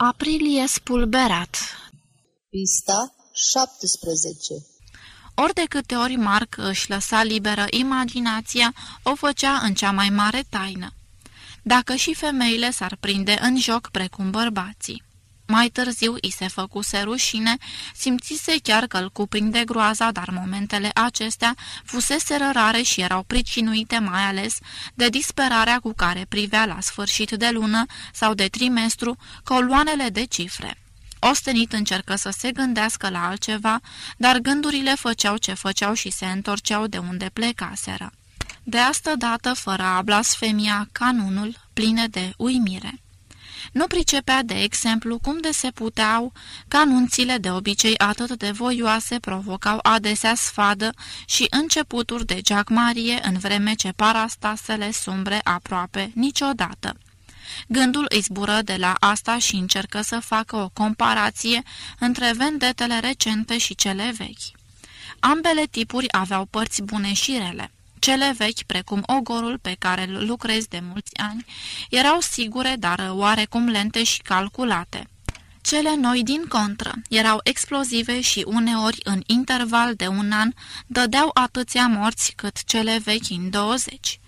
Aprilie spulberat Pista 17 Ori de câte ori Marc își lăsa liberă imaginația, o făcea în cea mai mare taină. Dacă și femeile s-ar prinde în joc precum bărbații. Mai târziu i se făcuse rușine, simțise chiar că îl cuprinde groaza, dar momentele acestea fusese rare și erau pricinuite mai ales de disperarea cu care privea la sfârșit de lună sau de trimestru coloanele de cifre. Ostenit încercă să se gândească la altceva, dar gândurile făceau ce făceau și se întorceau de unde plecaseră. De asta dată, fără a blasfemia, canunul, pline de uimire. Nu pricepea, de exemplu, cum de se puteau, ca anunțile de obicei atât de voioase provocau adesea sfadă și începuturi de Marie în vreme ce parastasele sumbre aproape niciodată. Gândul îi zbură de la asta și încercă să facă o comparație între vendetele recente și cele vechi. Ambele tipuri aveau părți bune și rele. Cele vechi, precum ogorul pe care îl lucrezi de mulți ani, erau sigure, dar oarecum lente și calculate. Cele noi, din contră, erau explozive și uneori, în interval de un an, dădeau atâția morți cât cele vechi în 20.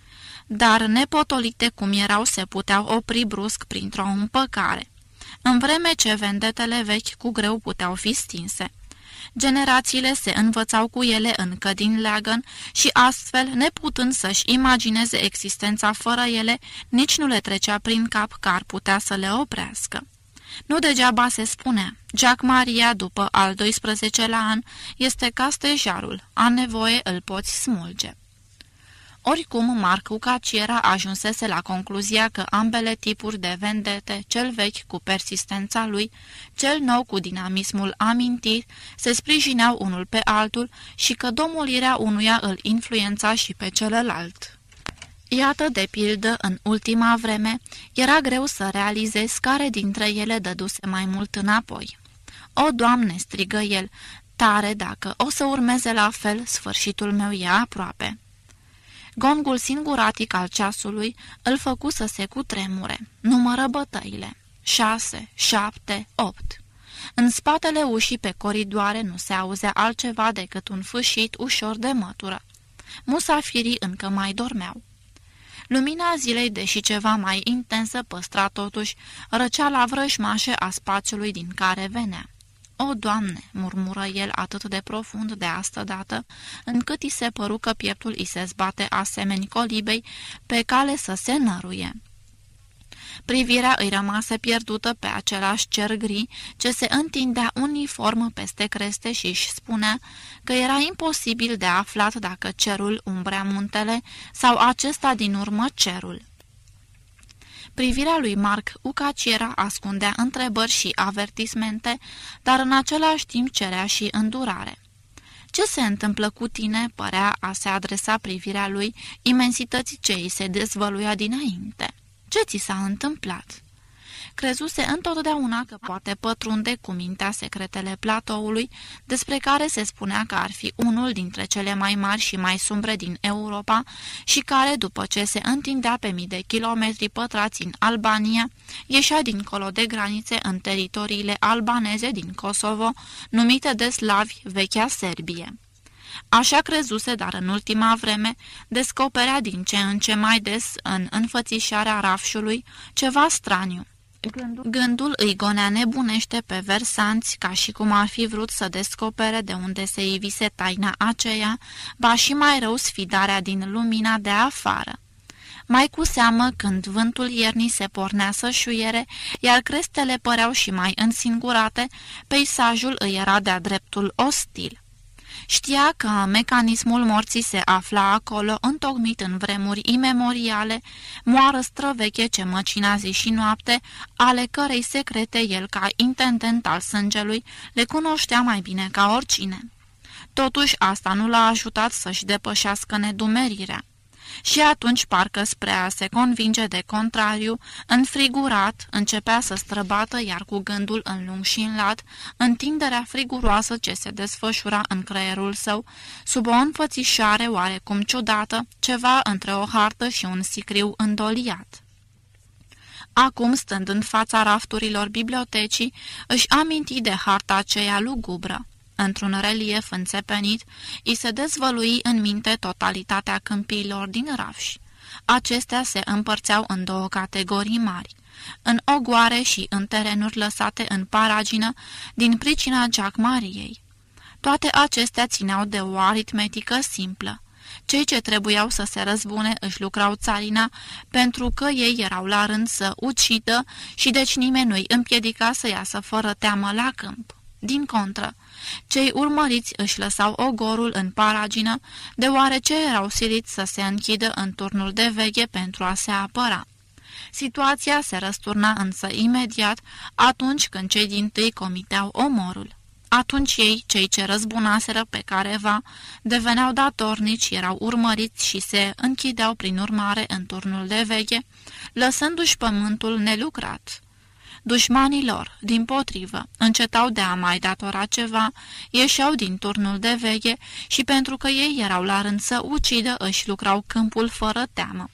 Dar, nepotolite cum erau, se puteau opri brusc printr-o împăcare, în vreme ce vendetele vechi cu greu puteau fi stinse. Generațiile se învățau cu ele încă din leagăn și astfel, neputând să-și imagineze existența fără ele, nici nu le trecea prin cap că ar putea să le oprească. Nu degeaba se spune, Jack Maria, după al 12-lea an, este ca stejarul, a nevoie îl poți smulge. Oricum, Marc Ucaciera ajunsese la concluzia că ambele tipuri de vendete, cel vechi cu persistența lui, cel nou cu dinamismul amintit, se sprijineau unul pe altul și că domolirea unuia îl influența și pe celălalt. Iată, de pildă, în ultima vreme, era greu să realizezi care dintre ele dăduse mai mult înapoi. O, Doamne!" strigă el, tare dacă o să urmeze la fel, sfârșitul meu e aproape." Gongul singuratic al ceasului îl făcu să se cutremure. Numără bătăile. Șase, șapte, opt. În spatele ușii pe coridoare nu se auzea altceva decât un fâșit ușor de mătură. Musafirii încă mai dormeau. Lumina zilei, deși ceva mai intensă, păstra totuși răceala vrăjmașă a spațiului din care venea. O, Doamne!" murmură el atât de profund de asta dată, încât i se păru că pieptul îi se zbate asemeni colibei pe cale să se năruie. Privirea îi rămase pierdută pe același cer gri ce se întindea uniform peste creste și își spunea că era imposibil de aflat dacă cerul umbrea muntele sau acesta din urmă cerul. Privirea lui Mark Ucaciera ascundea întrebări și avertismente, dar în același timp cerea și îndurare. Ce se întâmplă cu tine?" părea a se adresa privirea lui imensității ce îi se dezvăluia dinainte. Ce ți s-a întâmplat?" Crezuse întotdeauna că poate pătrunde cu mintea secretele platoului, despre care se spunea că ar fi unul dintre cele mai mari și mai sumbre din Europa și care, după ce se întindea pe mii de kilometri pătrați în Albania, ieșea dincolo de granițe în teritoriile albaneze din Kosovo, numite de slavi vechea Serbie. Așa crezuse, dar în ultima vreme descoperea din ce în ce mai des în înfățișarea rafșului ceva straniu. Gândul, Gândul îi gonea nebunește pe versanți, ca și cum ar fi vrut să descopere de unde se ivise taina aceea, ba și mai rău sfidarea din lumina de afară. Mai cu seamă când vântul iernii se pornea să șuiere, iar crestele păreau și mai însingurate, peisajul îi era de-a dreptul ostil. Știa că mecanismul morții se afla acolo, întocmit în vremuri imemoriale, moară străveche ce măcina zi și noapte, ale cărei secrete el, ca intendent al sângelui, le cunoștea mai bine ca oricine. Totuși, asta nu l-a ajutat să-și depășească nedumerirea și atunci, parcă spre a se convinge de contrariu, înfrigurat, începea să străbată, iar cu gândul în lung și în lat, întinderea friguroasă ce se desfășura în creierul său, sub o înfățișare oarecum ciudată, ceva între o hartă și un sicriu îndoliat. Acum, stând în fața rafturilor bibliotecii, își aminti de harta aceea lugubră. Într-un relief înțepenit, îi se dezvălui în minte totalitatea câmpiilor din Rafș. Acestea se împărțeau în două categorii mari, în ogoare și în terenuri lăsate în paragină din pricina Mariei. Toate acestea țineau de o aritmetică simplă. Cei ce trebuiau să se răzbune își lucrau țarina pentru că ei erau la rând să ucidă și deci nimeni nu-i împiedica să iasă fără teamă la câmp. Din contră, cei urmăriți își lăsau ogorul în paragină, deoarece erau siliți să se închidă în turnul de veche pentru a se apăra. Situația se răsturna însă imediat atunci când cei din tâi comiteau omorul. Atunci ei, cei ce răzbunaseră pe careva, deveneau datornici, erau urmăriți și se închideau prin urmare în turnul de veche, lăsându-și pământul nelucrat. Dușmanii lor, din potrivă, încetau de a mai datora ceva, ieșeau din turnul de veche și pentru că ei erau la rând să ucidă, își lucrau câmpul fără teamă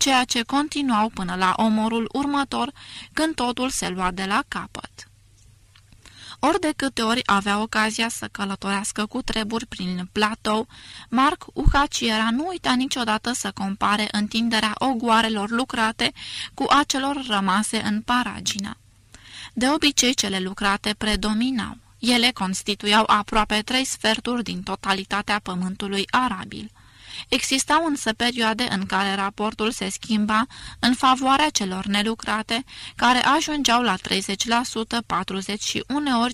ceea ce continuau până la omorul următor, când totul se lua de la capăt. Ori de câte ori avea ocazia să călătorească cu treburi prin platou, Marc Uhaciera nu uita niciodată să compare întinderea ogoarelor lucrate cu acelor rămase în paragină. De obicei, cele lucrate predominau. Ele constituiau aproape trei sferturi din totalitatea pământului arabil. Existau însă perioade în care raportul se schimba în favoarea celor nelucrate, care ajungeau la 30%, 40% și uneori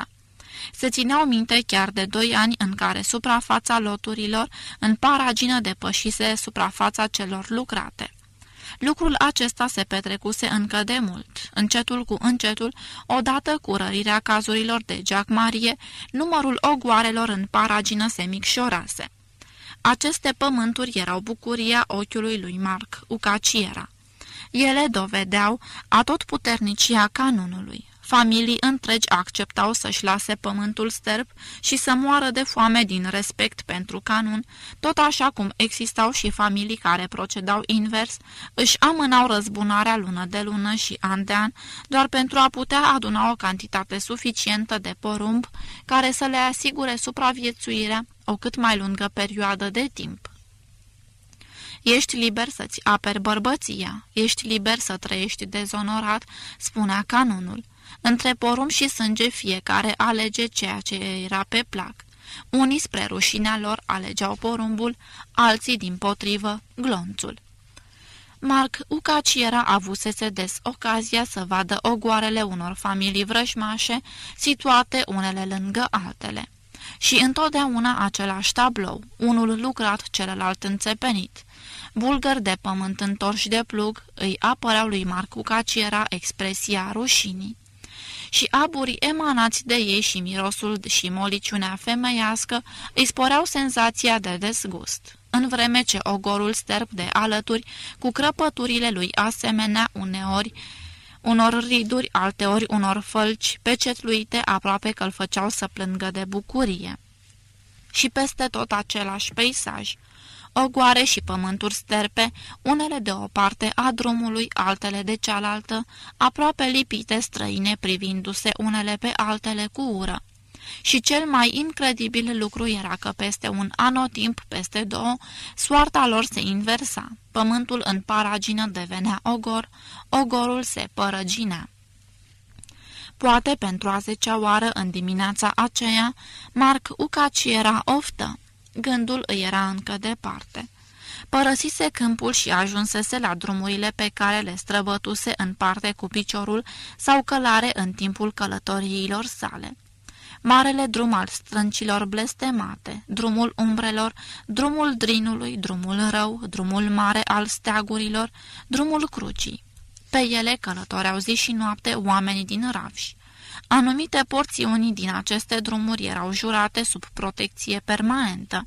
50%. Se țineau minte chiar de doi ani în care suprafața loturilor în paragină depășise suprafața celor lucrate. Lucrul acesta se petrecuse încă de mult. Încetul cu încetul, odată cu rărirea cazurilor de Jack Marie, numărul ogoarelor în paragină se micșorase. Aceste pământuri erau bucuria ochiului lui Marc Ucaciera. Ele dovedeau atotputernicia canonului. Familii întregi acceptau să-și lase pământul sterb și să moară de foame din respect pentru canun, tot așa cum existau și familii care procedau invers, își amânau răzbunarea lună de lună și an de an, doar pentru a putea aduna o cantitate suficientă de porumb care să le asigure supraviețuirea o cât mai lungă perioadă de timp. Ești liber să-ți aperi bărbăția, ești liber să trăiești dezonorat, spunea canonul. Între porum și sânge fiecare alege ceea ce era pe plac. Unii spre rușinea lor alegeau porumbul, alții din potrivă glonțul. Marc Ucaciera avusese des ocazia să vadă ogoarele unor familii vrăjmașe, situate unele lângă altele. Și întotdeauna același tablou, unul lucrat, celălalt înțepenit. Bulgări de pământ întorși de plug îi apăreau lui Marcu Caciera expresia rușinii și aburii emanați de ei și mirosul și moliciunea femeiască îi sporeau senzația de dezgust, în vreme ce ogorul sterp de alături, cu crăpăturile lui asemenea uneori, unor riduri, alteori unor fălci pecetluite aproape că îl făceau să plângă de bucurie. Și peste tot același peisaj, ogoare și pământuri sterpe, unele de o parte a drumului, altele de cealaltă, aproape lipite străine privindu-se unele pe altele cu ură. Și cel mai incredibil lucru era că peste un anotimp, peste două, soarta lor se inversa. Pământul în paragină devenea ogor, ogorul se părăginea. Poate pentru a zecea oară în dimineața aceea, Marc Ucaci era oftă. Gândul îi era încă departe. Părăsise câmpul și ajunsese la drumurile pe care le străbătuse în parte cu piciorul sau călare în timpul călătoriilor sale. Marele drum al strâncilor blestemate, drumul umbrelor, drumul drinului, drumul rău, drumul mare al steagurilor, drumul crucii. Pe ele călătoreau zi și noapte oamenii din Ravși. Anumite porțiuni din aceste drumuri erau jurate sub protecție permanentă.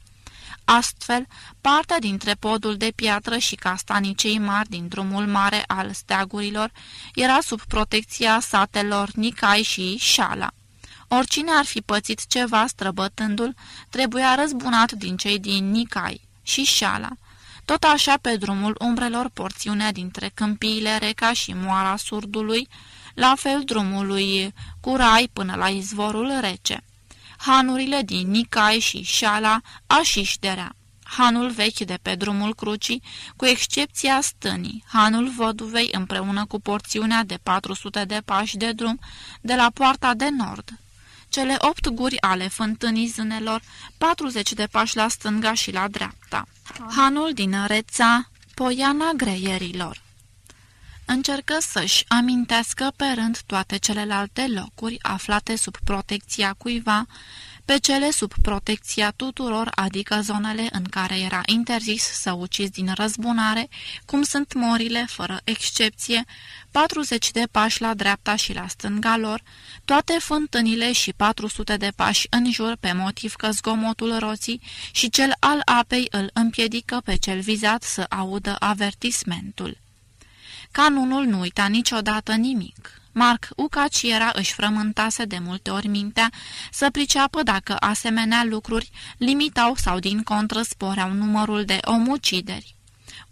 Astfel, partea dintre podul de piatră și castanii cei mari din drumul mare al steagurilor era sub protecția satelor Nicai și Șala. Oricine ar fi pățit ceva străbătându-l, trebuia răzbunat din cei din Nicai și Șala. Tot așa pe drumul umbrelor porțiunea dintre câmpiile Reca și Moara Surdului, la fel drumului Curai până la izvorul rece. Hanurile din Nicai și Șala, Așișderea hanul vechi de pe drumul crucii, cu excepția stânii, hanul văduvei împreună cu porțiunea de 400 de pași de drum de la poarta de nord. Cele opt guri ale fântânii zânelor, 40 de pași la stânga și la dreapta. Hanul din Reța, poiana greierilor. Încercă să-și amintească pe rând toate celelalte locuri aflate sub protecția cuiva, pe cele sub protecția tuturor, adică zonele în care era interzis să ucizi din răzbunare, cum sunt morile, fără excepție, 40 de pași la dreapta și la stânga lor, toate fântânile și 400 de pași în jur pe motiv că zgomotul roții și cel al apei îl împiedică pe cel vizat să audă avertismentul. Canunul nu uita niciodată nimic. Marc Ucaciera își frământase de multe ori mintea să priceapă dacă asemenea lucruri limitau sau din contră sporeau numărul de omucideri.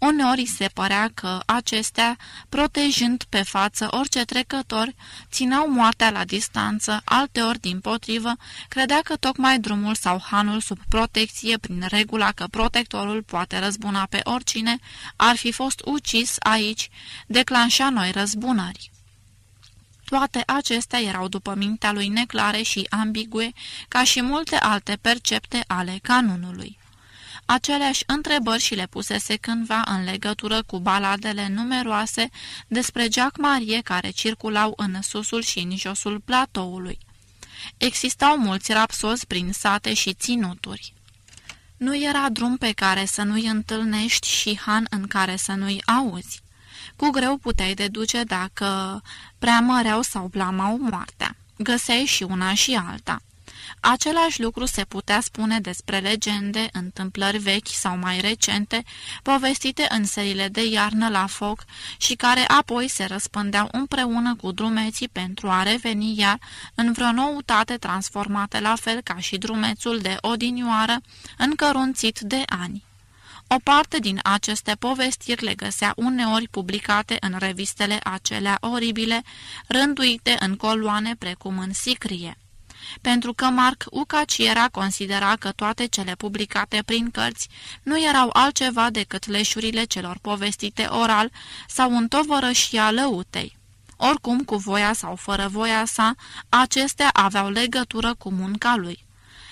Uneori se părea că acestea, protejând pe față orice trecător, ținau moartea la distanță, alteori din potrivă, credea că tocmai drumul sau hanul sub protecție, prin regula că protectorul poate răzbuna pe oricine, ar fi fost ucis aici, declanșa noi răzbunări. Toate acestea erau după mintea lui neclare și ambigue, ca și multe alte percepte ale canunului. Aceleași întrebări și le pusese cândva în legătură cu baladele numeroase despre Jack Marie care circulau în susul și în josul platoului. Existau mulți rapsozi prin sate și ținuturi. Nu era drum pe care să nu-i întâlnești și han în care să nu-i auzi. Cu greu puteai deduce dacă prea măreau sau blamau moartea. Găseai și una și alta. Același lucru se putea spune despre legende, întâmplări vechi sau mai recente, povestite în serile de iarnă la foc și care apoi se răspândeau împreună cu drumeții pentru a reveni iar în vreo noutate transformate la fel ca și drumețul de odinioară, încărunțit de ani. O parte din aceste povestiri le găsea uneori publicate în revistele acelea oribile, rânduite în coloane precum în sicrie. Pentru că Marc Ucaciera considera că toate cele publicate prin cărți nu erau altceva decât leșurile celor povestite oral sau în tovărășia lăutei. Oricum, cu voia sau fără voia sa, acestea aveau legătură cu munca lui.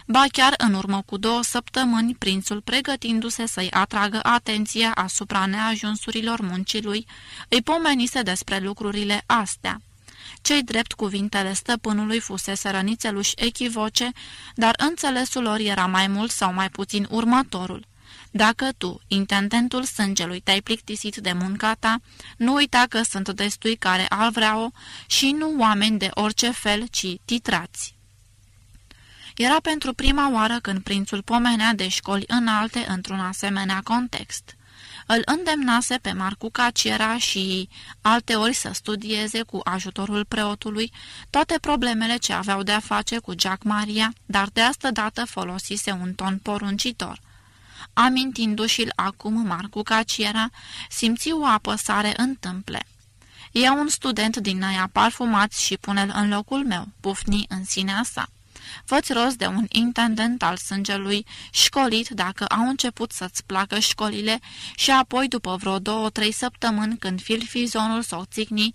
Ba chiar în urmă cu două săptămâni, prințul, pregătindu-se să-i atragă atenția asupra neajunsurilor muncii lui, îi pomenise despre lucrurile astea. Cei drept cuvintele stăpânului fusese rănițeluși echivoce, dar înțelesul lor era mai mult sau mai puțin următorul. Dacă tu, intendentul sângelui, te-ai plictisit de munca ta, nu uita că sunt destui care al vreau și nu oameni de orice fel, ci titrați. Era pentru prima oară când prințul pomenea de școli înalte într-un asemenea context. Îl îndemnase pe Marcu Caciera și alteori să studieze cu ajutorul preotului toate problemele ce aveau de-a face cu Jack Maria, dar de asta dată folosise un ton poruncitor. Amintindu-și-l acum Marcu Caciera, simți o apăsare în tâmple. E un student din aia parfumați și pune-l în locul meu, pufni în sinea sa. Făți rost de un intendent al sângelui, școlit dacă au început să-ți placă școlile și apoi, după vreo două-trei săptămâni, când filfizonul sau țicni,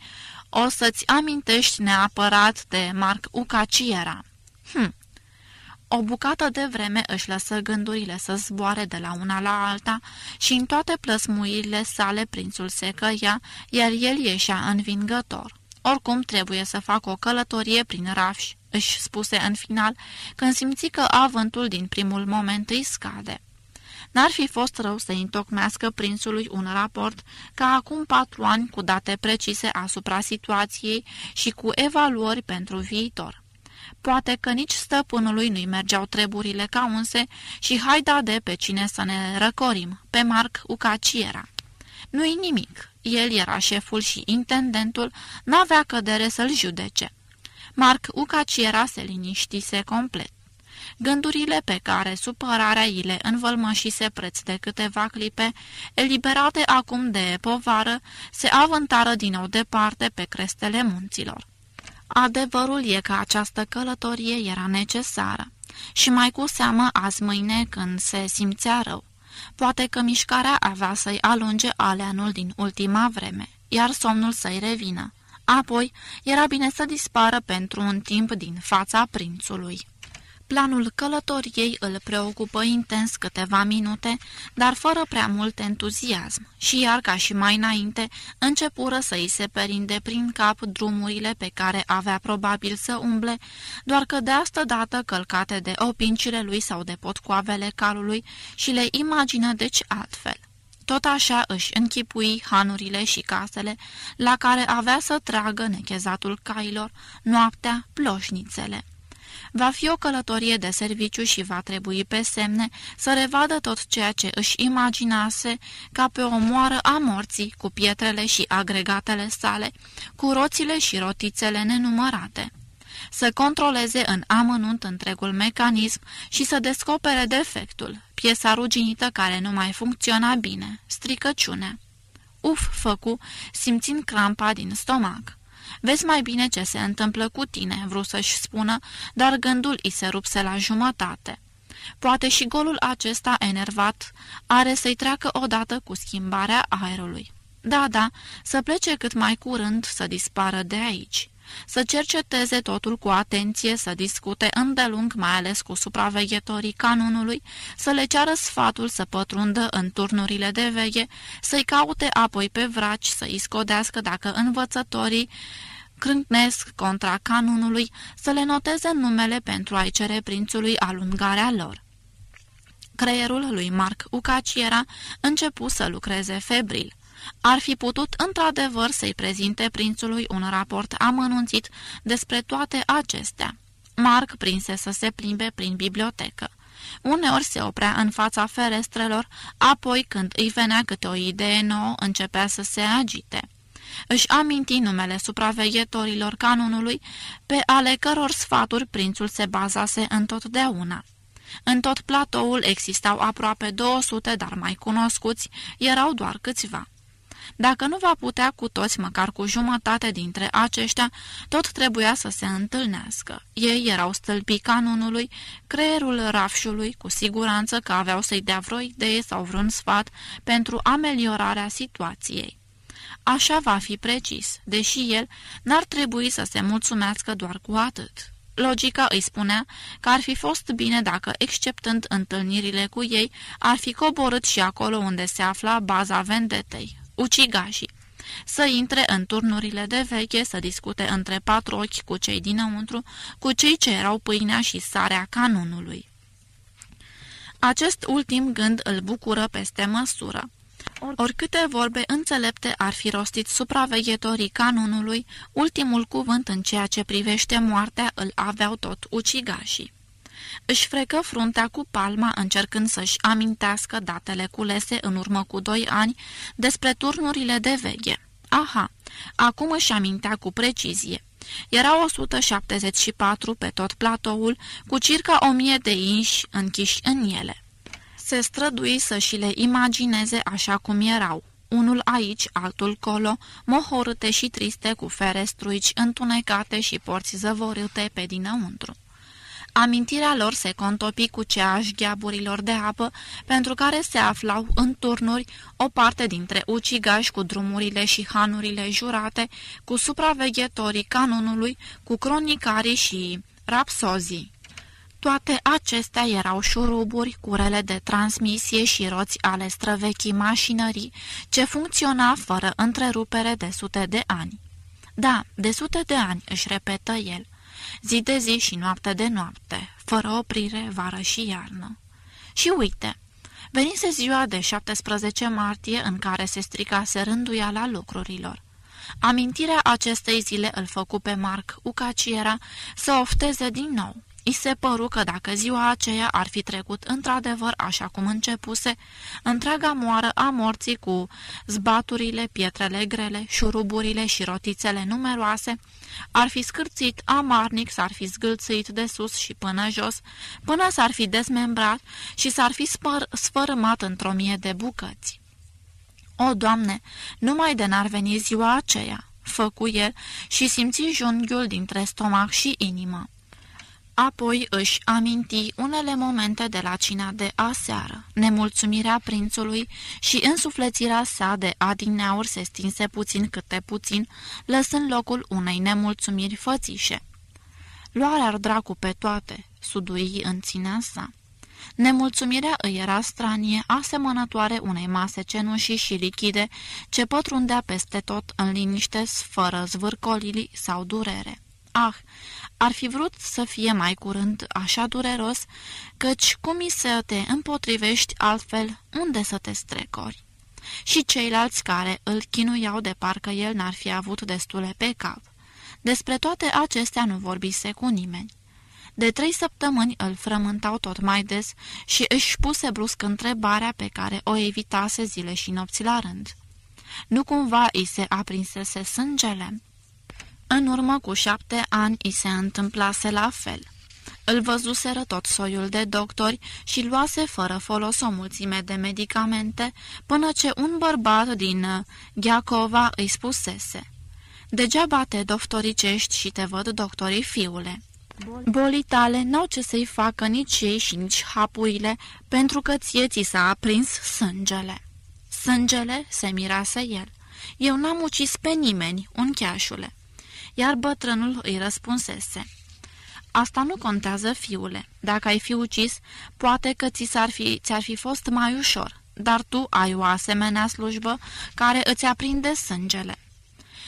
o să-ți amintești neapărat de Marc Ucaciera. Hm. O bucată de vreme își lăsă gândurile să zboare de la una la alta și în toate plăsmuirile sale prințul se căia, iar el ieșea învingător. Oricum trebuie să fac o călătorie prin rafși își spuse în final, când simți că avântul din primul moment îi scade. N-ar fi fost rău să întocmească prințului un raport ca acum patru ani cu date precise asupra situației și cu evaluări pentru viitor. Poate că nici stăpânului nu-i mergeau treburile ca unse și haida de pe cine să ne răcorim, pe Marc Ucaciera. Nu-i nimic, el era șeful și intendentul, n-avea cădere să-l judece. Marc Ucaciera se liniștise complet. Gândurile pe care supărarea îi le învălmășise preț de câteva clipe, eliberate acum de povară, se avântară din nou departe pe crestele munților. Adevărul e că această călătorie era necesară și mai cu seamă azi mâine când se simțea rău. Poate că mișcarea avea să-i alunge aleanul din ultima vreme, iar somnul să-i revină. Apoi, era bine să dispară pentru un timp din fața prințului. Planul călătoriei îl preocupă intens câteva minute, dar fără prea mult entuziasm, și iar ca și mai înainte, începură să îi se perinde prin cap drumurile pe care avea probabil să umble, doar că de asta dată călcate de opincile lui sau de potcoavele calului și le imagină deci altfel. Tot așa își închipui hanurile și casele la care avea să tragă nechezatul cailor, noaptea, ploșnițele. Va fi o călătorie de serviciu și va trebui pe semne să revadă tot ceea ce își imaginase ca pe o moară a morții, cu pietrele și agregatele sale, cu roțile și rotițele nenumărate să controleze în amănunt întregul mecanism și să descopere defectul, piesa ruginită care nu mai funcționa bine, stricăciune. Uf, făcu, simțind crampa din stomac. Vezi mai bine ce se întâmplă cu tine, vrut să-și spună, dar gândul îi se rupse la jumătate. Poate și golul acesta enervat are să-i treacă odată cu schimbarea aerului. Da, da, să plece cât mai curând să dispară de aici să cerceteze totul cu atenție, să discute îndelung, mai ales cu supraveghetorii canunului, să le ceară sfatul să pătrundă în turnurile de veche, să-i caute apoi pe vraci, să-i scodească dacă învățătorii crâncnesc contra canunului, să le noteze numele pentru a-i cere prințului alungarea lor. Creierul lui Marc Ucaciera începu să lucreze febril ar fi putut într-adevăr să-i prezinte prințului un raport amănunțit despre toate acestea. Mark prinse să se plimbe prin bibliotecă. Uneori se oprea în fața ferestrelor, apoi când îi venea câte o idee nouă, începea să se agite. Își aminti numele supraveghetorilor canunului, pe ale căror sfaturi prințul se bazase întotdeauna. În tot platoul existau aproape 200, dar mai cunoscuți erau doar câțiva. Dacă nu va putea cu toți, măcar cu jumătate dintre aceștia, tot trebuia să se întâlnească. Ei erau stâlpii canonului, creierul rafșului, cu siguranță că aveau să-i dea vreo idee sau vreun sfat pentru ameliorarea situației. Așa va fi precis, deși el n-ar trebui să se mulțumească doar cu atât. Logica îi spunea că ar fi fost bine dacă, exceptând întâlnirile cu ei, ar fi coborât și acolo unde se afla baza vendetei, ucigașii, să intre în turnurile de veche, să discute între patru ochi cu cei dinăuntru, cu cei ce erau pâinea și sarea canunului. Acest ultim gând îl bucură peste măsură. Oricâte vorbe înțelepte ar fi rostit supraveghetorii canunului, ultimul cuvânt în ceea ce privește moartea îl aveau tot ucigașii. Își frecă fruntea cu palma încercând să-și amintească datele culese în urmă cu doi ani despre turnurile de veche. Aha, acum își amintea cu precizie. Era 174 pe tot platoul, cu circa 1000 de inși închiși în ele. Se strădui să și le imagineze așa cum erau, unul aici, altul colo, mohorâte și triste cu ferestruici întunecate și porți zăvorâte pe dinăuntru. Amintirea lor se contopi cu ceași gheaburilor de apă, pentru care se aflau în turnuri o parte dintre ucigași cu drumurile și hanurile jurate, cu supraveghetorii canonului, cu cronicarii și rapsozii. Toate acestea erau șuruburi, curele de transmisie și roți ale străvechii mașinării, ce funcționa fără întrerupere de sute de ani. Da, de sute de ani, își repetă el zi de zi și noapte de noapte, fără oprire, vară și iarnă. Și uite, venise ziua de 17 martie în care se stricase rânduiala lucrurilor. Amintirea acestei zile îl făcu pe Marc Ucaciera să ofteze din nou. I se păru că dacă ziua aceea ar fi trecut într-adevăr așa cum începuse, întreaga moară a morții cu zbaturile, pietrele grele, șuruburile și rotițele numeroase, ar fi scârțit amarnic, s-ar fi zgâlțit de sus și până jos, până s-ar fi dezmembrat și s-ar fi spăr sfărâmat într-o mie de bucăți. O, Doamne, numai de n-ar veni ziua aceea, făcu el și simți junghiul dintre stomac și inimă. Apoi își aminti unele momente de la cina de aseară. Nemulțumirea prințului și însuflețirea sa de adineauri se stinse puțin câte puțin, lăsând locul unei nemulțumiri fățișe. Luarea dracu pe toate, sudui în ținea sa. Nemulțumirea îi era stranie, asemănătoare unei mase cenușii și lichide, ce pătrundea peste tot în liniște, fără zvârcolili sau durere. Ah, ar fi vrut să fie mai curând așa dureros, căci cum i să te împotrivești altfel, unde să te strecori? Și ceilalți care îl chinuiau de parcă el n-ar fi avut destule pe cap. Despre toate acestea nu vorbise cu nimeni. De trei săptămâni îl frământau tot mai des și își puse brusc întrebarea pe care o evitase zile și nopți la rând. Nu cumva îi se aprinsese sângele? În urmă cu șapte ani îi se întâmplase la fel. Îl văzuseră tot soiul de doctori și luase fără folos o mulțime de medicamente, până ce un bărbat din Gheacova îi spusese Degeaba te doftoricești și te văd doctorii fiule. Bolii tale n-au ce să-i facă nici ei și nici hapurile, pentru că ție ți s-a aprins sângele. Sângele, se mirase el. Eu n-am ucis pe nimeni, uncheașule iar bătrânul îi răspunsese. Asta nu contează, fiule. Dacă ai fi ucis, poate că ți ar fi, ți-ar fi fost mai ușor, dar tu ai o asemenea slujbă care îți aprinde sângele.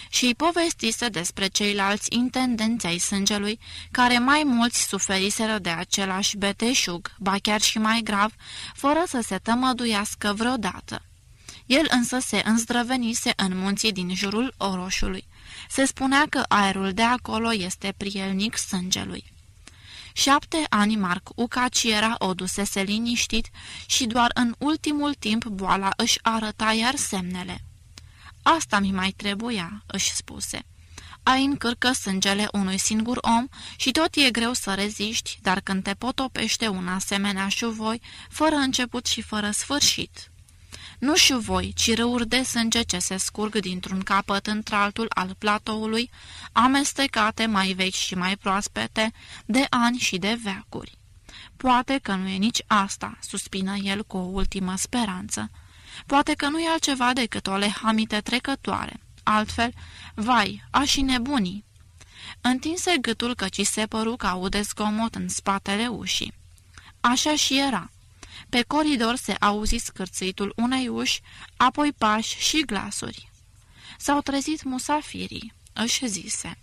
Și îi povestise despre ceilalți intendenți ai sângelui, care mai mulți suferiseră de același beteșug, ba chiar și mai grav, fără să se tămăduiască vreodată. El însă se înzdrăvenise în munții din jurul oroșului. Se spunea că aerul de acolo este prielnic sângelui. Șapte ani Marc Ucaciera o dusese liniștit și doar în ultimul timp boala își arăta iar semnele. Asta mi mai trebuia," își spuse. Ai încărcă sângele unui singur om și tot e greu să reziști, dar când te potopește un asemenea șuvoi, fără început și fără sfârșit. Nu și voi, ci râuri de sânge ce se scurg dintr-un capăt într-altul al platoului, amestecate mai vechi și mai proaspete, de ani și de veacuri. Poate că nu e nici asta, suspină el cu o ultimă speranță. Poate că nu e altceva decât o lehamite trecătoare. Altfel, vai, a și nebunii. Întinse gâtul căci se păru că aude zgomot în spatele ușii. Așa și era. Pe coridor se auzi scârțâitul unei uși, apoi pași și glasuri. S-au trezit musafirii, își zise.